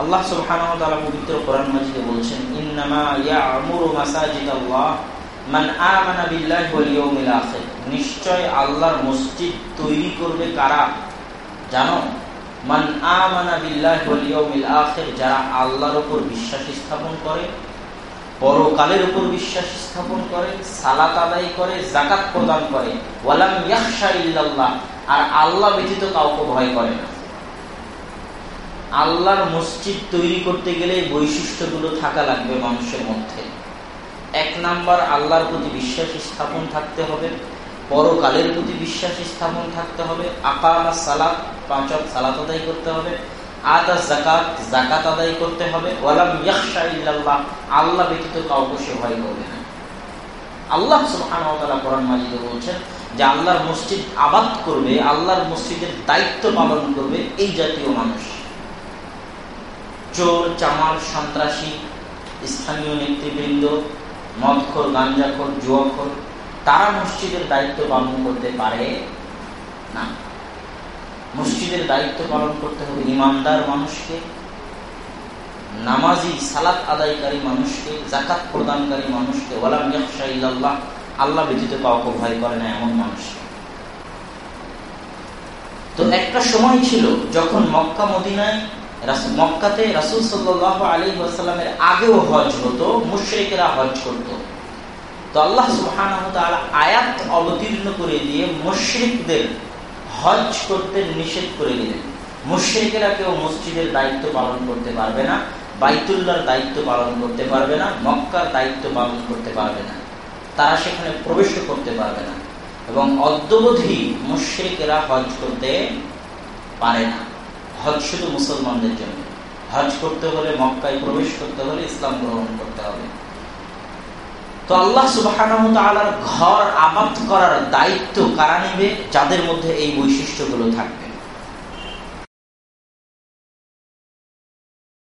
আল্লাহ সুবহানাহু তাআলা পবিত্র কোরআন মাজিদে ইয়া'মুরু মাসাজিদাল্লাহ মান আমানা বিল্লাহি ওয়াল আখির। নিশ্চয় আল্লাহর মসজিদ তৈরি করবে কারা? জানো? মান আমানা বিল্লাহি ওয়াল আখির, যারা আল্লাহর উপর বিশ্বাস স্থাপন করে, পরকালের উপর বিশ্বাস স্থাপন করে, সালাত আদায় করে জাকাত প্রদান করে। ওয়ালাম ইয়াখশা ইল্লাল্লাহ, আর আল্লাহ ব্যতীত কাউকে ভয় করে না। আল্লাহর মসজিদ তৈরি করতে গেলে বৈশিষ্ট্যগুলো থাকা লাগবে মানুষের মধ্যে। এক নাম্বার, আল্লাহর প্রতি বিশ্বাস স্থাপন থাকতে হবে। পরকালের প্রতি বিশ্বাস স্থাপন থাকতে হবে। আকালা সালাত, পাঁচক সালাত আদায় করতে হবে। আদা জাকাত জাকাত আদায় করতে হবে। ওয়ালাম ইয়াখশা ইল্লাল্লাহ, আল্লাহ ব্যতীত কাউকে সে ভয় করবে না। আল্লাহ সুবহানাহু কোরআন মাজিদে বলছেন যে আল্লাহর মসজিদ আবাদ করবে, আল্লাহর মসজিদের দায়িত্ব পালন করবে এই জাতীয় মানুষ। চোর চামার সন্ত্রাসী, স্থানীয় নেতৃবৃন্দ, মদখোর, গাঞ্জাখোর, জুয়াখোর, তারা মসজিদের দায়িত্ব পালন করতে পারে না। মসজিদের দায়িত্ব পালন করতে হবে ইমানদার মানুষকে, নামাজি, সালাত আদায়কারী মানুষকে জাকাত প্রদানকারী মানুষকে, ওয়ালাম ইয়াকশা ইল্লাল্লাহ, আল্লাহ ব্যতীত কাউকে ভয় করে না এমন মানুষ তো একটা সময় ছিল যখন মক্কা, মদিনায় মক্কাতে রাসুল সাল্লাহ আলী ওয়াসাল্লামের আগেও হজ হতো, মুশ্রিকেরা হজ করত। তো আল্লাহ সুহান আয়াত অবতীর্ণ করে দিয়ে মুশ্রিকদের হজ করতে নিষেধ করে দিলেন। মুশ্রিকেরা কেউ মসজিদের দায়িত্ব পালন করতে পারবে না বাইতুল্লার দায়িত্ব পালন করতে পারবে না, মক্কার দায়িত্ব পালন করতে পারবে না। তারা সেখানে প্রবেশ করতে পারবে না। এবং অদ্যবধি মুশ্রিকেরা হজ করতে পারে না। হজ শুধু মুসলমানদের জন্য। হজ করতে হলে মক্কায় প্রবেশ করতে হলে ইসলাম গ্রহণ করতে হবে। তো আল্লাহ সুবাহ ঘর আবাদ করার দায়িত্ব কারা নেবে? যাদের মধ্যে এই বৈশিষ্ট্যগুলো থাকবে।